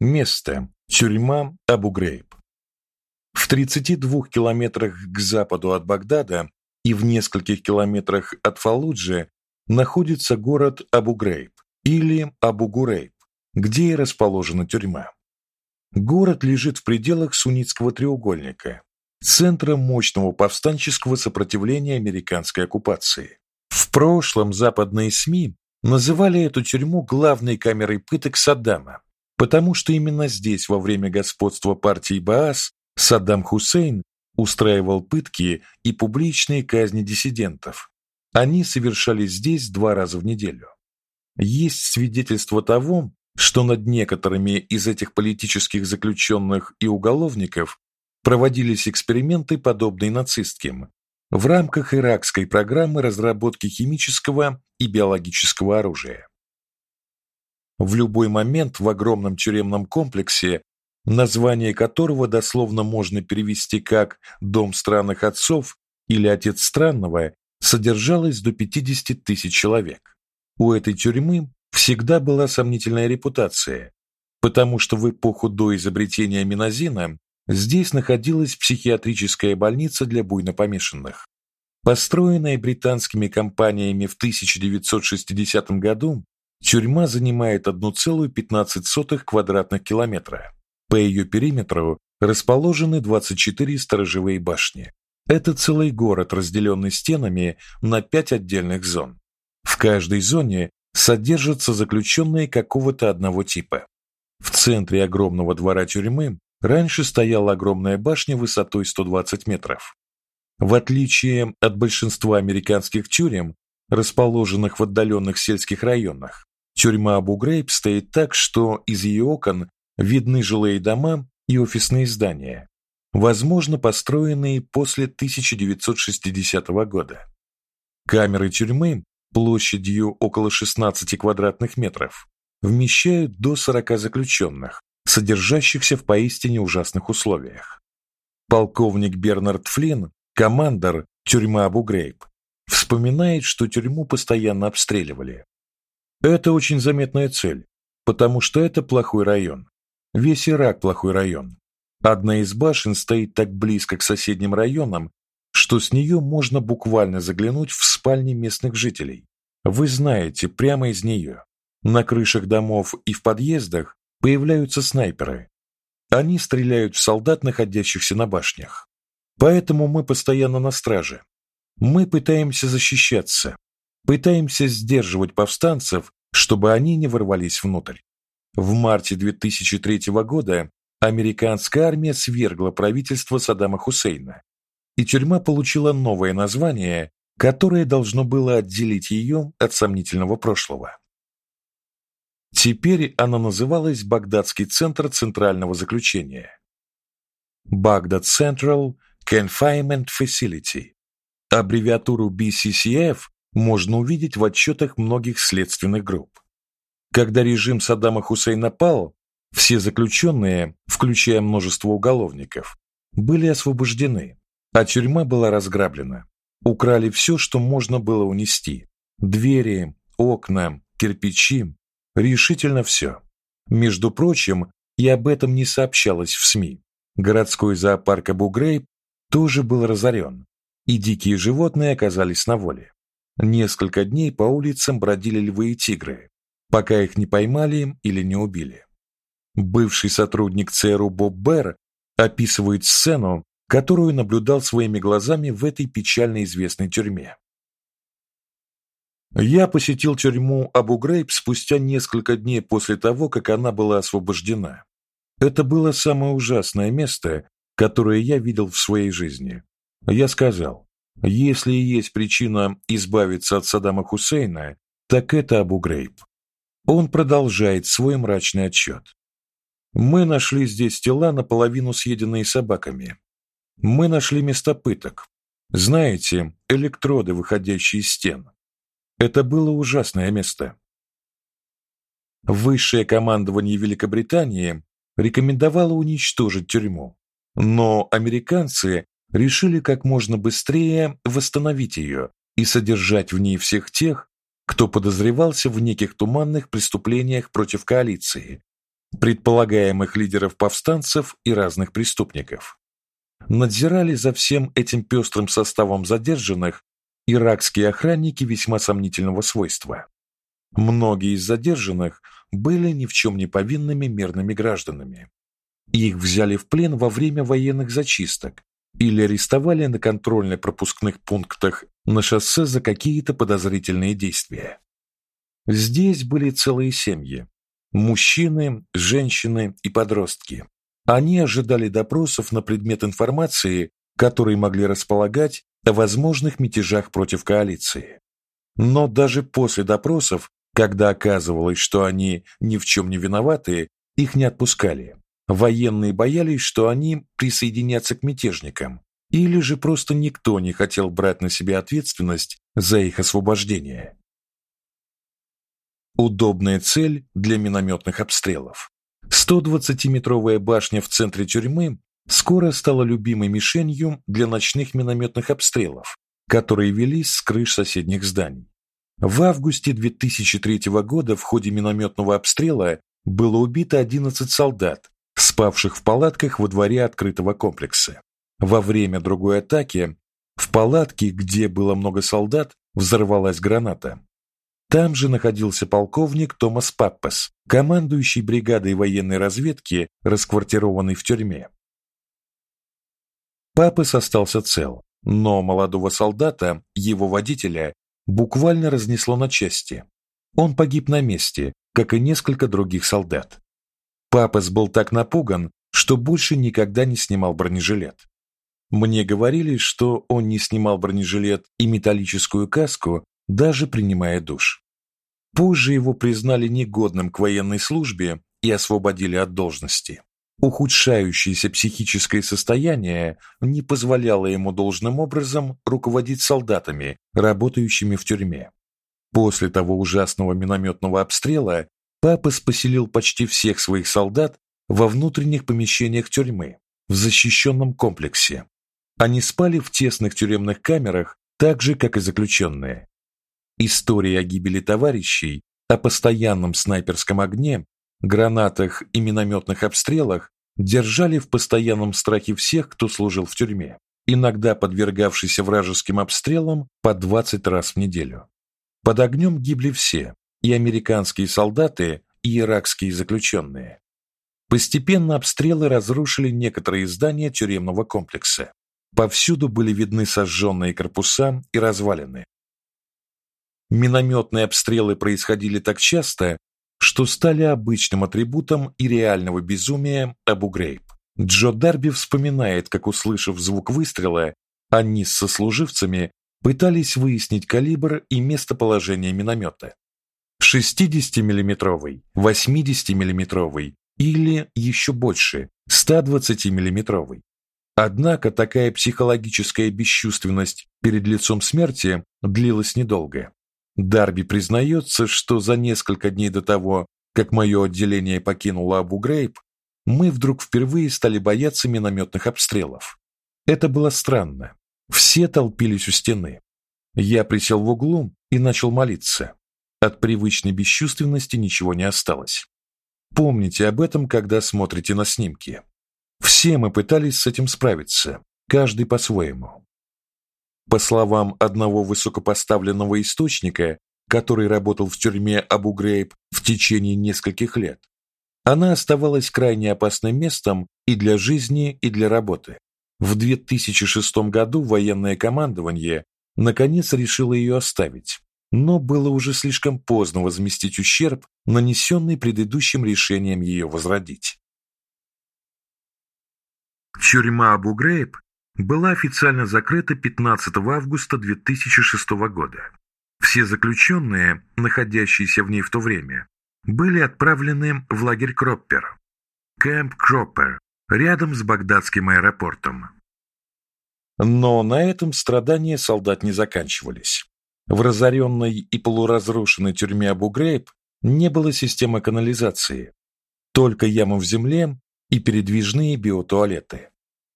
Место тюрьма Абу-Грейб. В 32 километрах к западу от Багдада и в нескольких километрах от Фаллуджи находится город Абу-Грейб или Абу-Гурейб, где и расположена тюрьма. Город лежит в пределах Суннитского треугольника, центра мощного повстанческого сопротивления американской оккупации. В прошлом западные СМИ называли эту тюрьму главной камерой пыток Саддама, потому что именно здесь во время господства партии Баас Саддам Хусейн устраивал пытки и публичные казни диссидентов. Они совершались здесь два раза в неделю. Есть свидетельство того, что над некоторыми из этих политических заключенных и уголовников проводились эксперименты, подобные нацистским, в рамках иракской программы разработки химического и биологического оружия. В любой момент в огромном тюремном комплексе, название которого дословно можно перевести как «Дом странных отцов» или «Отец странного», содержалось до 50 тысяч человек. У этой тюрьмы всегда была сомнительная репутация, потому что в эпоху до изобретения минозина здесь находилась психиатрическая больница для буйнопомешанных. Построенная британскими компаниями в 1960 году, тюрьма занимает 1,15 квадратных километра. По ее периметру расположены 24 сторожевые башни. Это целый город, разделенный стенами на пять отдельных зон. В каждой зоне содержатся заключенные какого-то одного типа. В центре огромного двора тюрьмы раньше стояла огромная башня высотой 120 метров. В отличие от большинства американских тюрем, расположенных в отдаленных сельских районах, тюрьма Абу-Грейб стоит так, что из ее окон видны жилые дома и офисные здания, возможно, построенные после 1960 года. Камеры тюрьмы площадью около 16 квадратных метров, вмещают до 40 заключенных, содержащихся в поистине ужасных условиях. Полковник Бернард Флинн, командир тюрьмы Абу-Грейб, вспоминает, что тюрьму постоянно обстреливали. Это очень заметная цель, потому что это плохой район. Весь Ирак плохой район. Одна из башен стоит так близко к соседним районам, что с нее можно буквально заглянуть в спальни местных жителей. Вы знаете, прямо из нее. На крышах домов и в подъездах появляются снайперы. Они стреляют в солдат, находящихся на башнях. Поэтому мы постоянно на страже. Мы пытаемся защищаться, пытаемся сдерживать повстанцев, чтобы они не ворвались внутрь. В марте 2003 года американская армия свергла правительство Саддама Хусейна, и тюрьма получила новое название, которое должно было отделить ее от сомнительного прошлого. Теперь она называлась Багдадский центр центрального заключения. Baghdad Central Confinement Facility. Аббревиатуру BCCF можно увидеть в отчетах многих следственных групп. Когда режим Саддама Хусейна пал, все заключенные, включая множество уголовников, были освобождены, а тюрьма была разграблена. Украли все, что можно было унести: двери, окна, кирпичи, решительно все. Между прочим, и об этом не сообщалось в СМИ. Городской зоопарк Абу-Грейб тоже был разорен, и дикие животные оказались на воле. Несколько дней по улицам бродили львы и тигры, пока их не поймали или не убили. Бывший сотрудник ЦРУ Боб Бэр описывает сцену, которую наблюдал своими глазами в этой печально известной тюрьме. Я посетил тюрьму Абу-Грейб спустя несколько дней после того, как она была освобождена. Это было самое ужасное место, которое я видел в своей жизни. Я сказал: если есть причина избавиться от Саддама Хусейна, так это Абу-Грейб. Он продолжает свой мрачный отчет. Мы нашли здесь тела наполовину съеденные собаками. Мы нашли места пыток. Знаете, электроды, выходящие из стен. Это было ужасное место. Высшее командование Великобритании рекомендовало уничтожить тюрьму, но американцы решили как можно быстрее восстановить ее и содержать в ней всех тех, кто подозревался в неких туманных преступлениях против коалиции предполагаемых лидеров повстанцев и разных преступников. Надзирали за всем этим пестрым составом задержанных иракские охранники весьма сомнительного свойства. Многие из задержанных были ни в чем не повинными мирными гражданами. Их взяли в плен во время военных зачисток или арестовали на контрольно-пропускных пунктах на шоссе за какие-то подозрительные действия. Здесь были целые семьи: мужчины, женщины и подростки. Они ожидали допросов на предмет информации, которые могли располагать о возможных мятежах против коалиции. Но даже после допросов, когда оказывалось, что они ни в чем не виноваты, их не отпускали. Военные боялись, что они присоединятся к мятежникам, или же просто никто не хотел брать на себя ответственность за их освобождение. Удобная цель для минометных обстрелов. 120-метровая башня в центре тюрьмы скоро стала любимой мишенью для ночных минометных обстрелов, которые велись с крыш соседних зданий. В августе 2003 года в ходе минометного обстрела было убито 11 солдат, спавших в палатках во дворе открытого комплекса. Во время другой атаки в палатке, где было много солдат, взорвалась граната. Там же находился полковник Томас Паппес, командующий бригадой военной разведки, расквартированный в тюрьме. Паппес остался цел, но молодого солдата, его водителя, буквально разнесло на части. Он погиб на месте, как и несколько других солдат. Папас был так напуган, что больше никогда не снимал бронежилет. Мне говорили, что он не снимал бронежилет и металлическую каску, даже принимая душ. Позже его признали негодным к военной службе и освободили от должности. Ухудшающееся психическое состояние не позволяло ему должным образом руководить солдатами, работающими в тюрьме. После того ужасного минометного обстрела папа поселил почти всех своих солдат во внутренних помещениях тюрьмы, в защищенном комплексе. Они спали в тесных тюремных камерах, так же как и заключенные. История о гибели товарищей, о постоянном снайперском огне, гранатах и минометных обстрелах держали в постоянном страхе всех, кто служил в тюрьме, иногда подвергавшийся вражеским обстрелам по 20 раз в неделю. Под огнем гибли все: и американские солдаты, и иракские заключенные. Постепенно обстрелы разрушили некоторые здания тюремного комплекса. Повсюду были видны сожженные корпуса и развалины. Минометные обстрелы происходили так часто, что стали обычным атрибутом и реального безумия Абу-Грейб. Джо Дарби вспоминает, как услышав звук выстрела, они с сослуживцами пытались выяснить калибр и местоположение миномета. 60-миллиметровый, 80-миллиметровый или еще больше, 120-миллиметровый. Однако такая психологическая бесчувственность перед лицом смерти длилась недолго. Дарби признается, что за несколько дней до того, как мое отделение покинуло Абу-Грейб, мы вдруг впервые стали бояться минометных обстрелов. Это было странно. Все толпились у стены. Я присел в углу и начал молиться. От привычной бесчувственности ничего не осталось. Помните об этом, когда смотрите на снимки. Все мы пытались с этим справиться, каждый по-своему. По словам одного высокопоставленного источника, который работал в тюрьме Абу-Грейб в течение нескольких лет, она оставалась крайне опасным местом и для жизни, и для работы. В 2006 году военное командование наконец решило ее оставить, но было уже слишком поздно возместить ущерб, нанесенный предыдущим решением ее возродить. Тюрьма Абу-Грейб была официально закрыта 15 августа 2006 года. Все заключенные, находящиеся в ней в то время, были отправлены в лагерь Кроппер, Кэмп Кроппер, рядом с багдадским аэропортом. Но на этом страдания солдат не заканчивались. В разоренной и полуразрушенной тюрьме Абу-Грейб не было системы канализации, только ямы в земле и передвижные биотуалеты.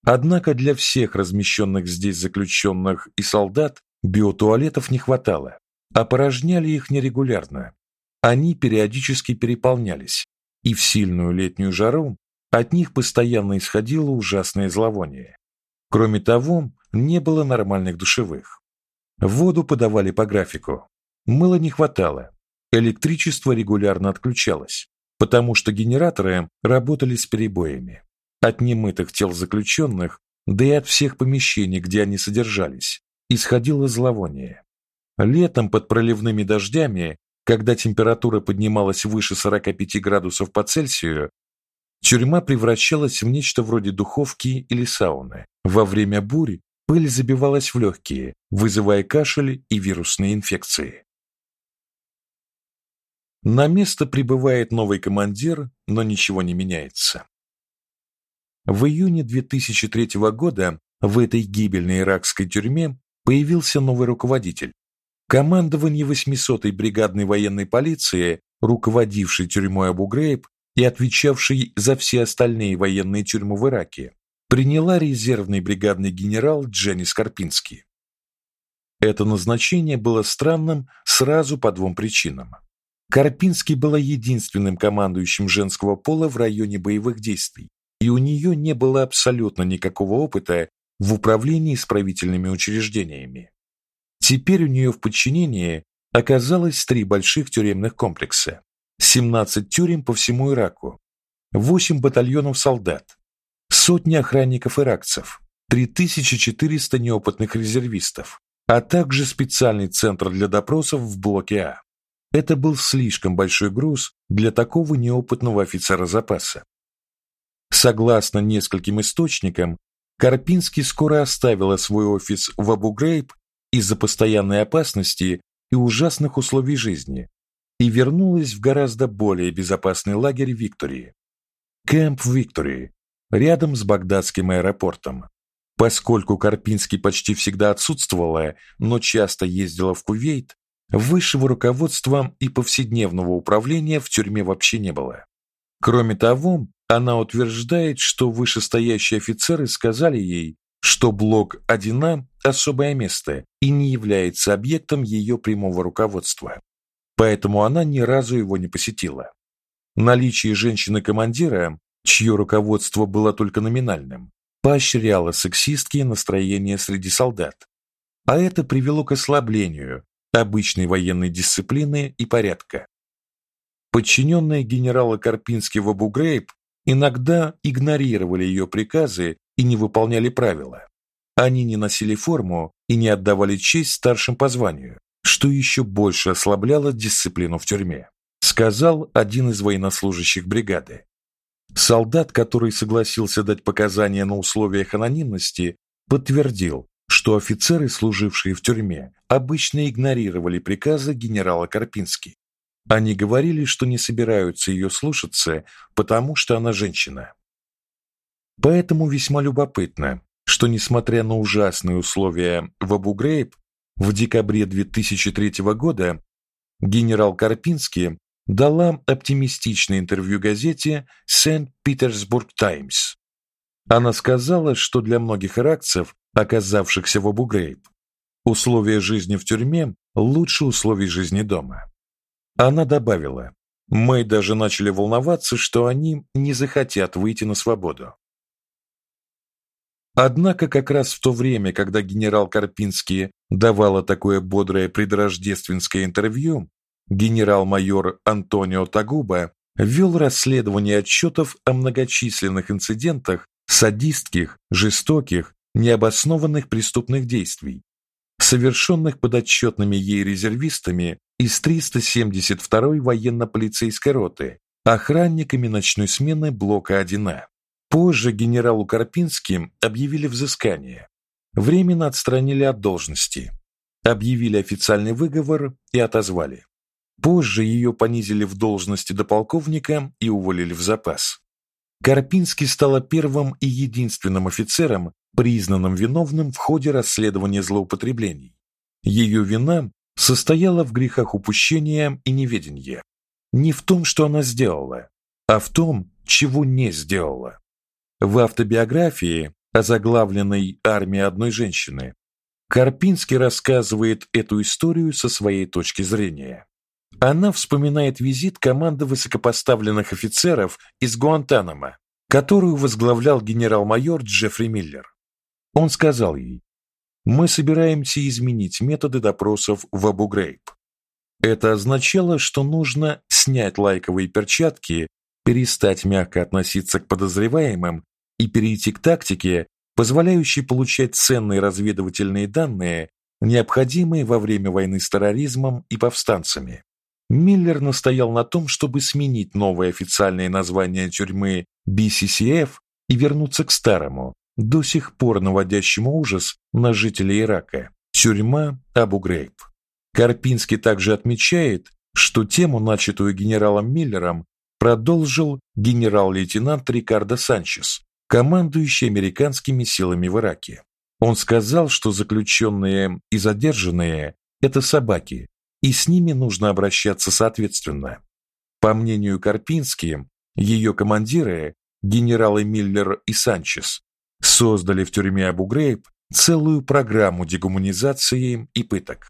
Однако для всех размещенных здесь заключенных и солдат биотуалетов не хватало, а порожняли их нерегулярно. Они периодически переполнялись, и в сильную летнюю жару от них постоянно исходило ужасное зловоние. Кроме того, не было нормальных душевых. Воду подавали по графику. Мыла не хватало. Электричество регулярно отключалось, потому что генераторы работали с перебоями. От немытых тел заключенных, да и от всех помещений, где они содержались, исходило зловоние. Летом под проливными дождями, когда температура поднималась выше 45 градусов по Цельсию, тюрьма превращалась в нечто вроде духовки или сауны. Во время бурь пыль забивалась в легкие, вызывая кашель и вирусные инфекции. На место прибывает новый командир, но ничего не меняется. В июне 2003 года в этой гибельной иракской тюрьме появился новый руководитель. Командование 800-й бригадной военной полиции, руководивший тюрьмой Абу-Грейб и отвечавший за все остальные военные тюрьмы в Ираке, приняла резервный бригадный генерал Дженни Скорпинский. Это назначение было странным сразу по двум причинам. Карпинский была единственным командующим женского пола в районе боевых действий, и у нее не было абсолютно никакого опыта в управлении исправительными учреждениями. Теперь у нее в подчинении оказалось три больших тюремных комплекса, 17 тюрем по всему Ираку, 8 батальонов солдат, сотни охранников иракцев, 3400 неопытных резервистов, а также специальный центр для допросов в блоке А. Это был слишком большой груз для такого неопытного офицера запаса. Согласно нескольким источникам, Карпинский скоро оставила свой офис в Абу-Грейб из-за постоянной опасности и ужасных условий жизни и вернулась в гораздо более безопасный лагерь Виктории. Кэмп Виктории, рядом с багдадским аэропортом. Поскольку Карпинский почти всегда отсутствовала, но часто ездила в Кувейт, высшего руководства и повседневного управления в тюрьме вообще не было. Кроме того, она утверждает, что вышестоящие офицеры сказали ей, что блок 1А особое место и не является объектом ее прямого руководства. Поэтому она ни разу его не посетила. Наличие женщины-командира, чье руководство было только номинальным, поощряло сексистские настроения среди солдат. А это привело к ослаблению обычной военной дисциплины и порядка. Подчиненные генерала Карпински в Абу-Грейб иногда игнорировали ее приказы и не выполняли правила. Они не носили форму и не отдавали честь старшим по званию, что еще больше ослабляло дисциплину в тюрьме, сказал один из военнослужащих бригады. Солдат, который согласился дать показания на условиях анонимности, подтвердил, что офицеры, служившие в тюрьме, обычно игнорировали приказы генерала Карпински. Они говорили, что не собираются ее слушаться, потому что она женщина. Поэтому весьма любопытно, что несмотря на ужасные условия в Абу-Грейб, в декабре 2003 года генерал Карпинский дала оптимистичное интервью газете Сент-Питерсбург Таймс. Она сказала, что для многих иракцев, оказавшихся в Абу-Грейб, условия жизни в тюрьме лучше условий жизни дома. Она добавила: "Мы даже начали волноваться, что они не захотят выйти на свободу". Однако как раз в то время, когда генерал Карпинский давала такое бодрое предрождественское интервью, генерал-майор Антонио Тагуба вел расследование отчетов о многочисленных инцидентах садистских, жестоких, необоснованных преступных действий, совершенных подотчетными ей резервистами из 372-й военно-полицейской роты, охранниками ночной смены блока 1А. Позже генералу Карпинским объявили взыскание. Временно отстранили от должности. Объявили официальный выговор и отозвали. Позже ее понизили в должности до полковника и уволили в запас. Карпинский стала первым и единственным офицером, признанным виновным в ходе расследования злоупотреблений. Ее вина состояла в грехах упущения и неведения. Не в том, что она сделала, а в том, чего не сделала. В автобиографии, озаглавленной «Армия одной женщины», Карпинский рассказывает эту историю со своей точки зрения. Она вспоминает визит команды высокопоставленных офицеров из Гуантанамо, которую возглавлял генерал-майор Джеффри Миллер. Он сказал ей: "Мы собираемся изменить методы допросов в Абу-Грейб. Это означало, что нужно снять лайковые перчатки, перестать мягко относиться к подозреваемым и перейти к тактике, позволяющей получать ценные разведывательные данные, необходимые во время войны с терроризмом и повстанцами. Миллер настоял на том, чтобы сменить новое официальное название тюрьмы BCCF и вернуться к старому, до сих пор наводящему ужас на жителей Ирака тюрьма Абу-Грейб. Карпинский также отмечает, что тему, начатую генералом Миллером, продолжил генерал-лейтенант Рикардо Санчес, командующий американскими силами в Ираке. Он сказал, что заключенные и задержанные это собаки, и с ними нужно обращаться соответственно. По мнению Карпински, ее командиры, генералы Миллер и Санчес, создали в тюрьме Абу-Грейб целую программу дегуманизации и пыток.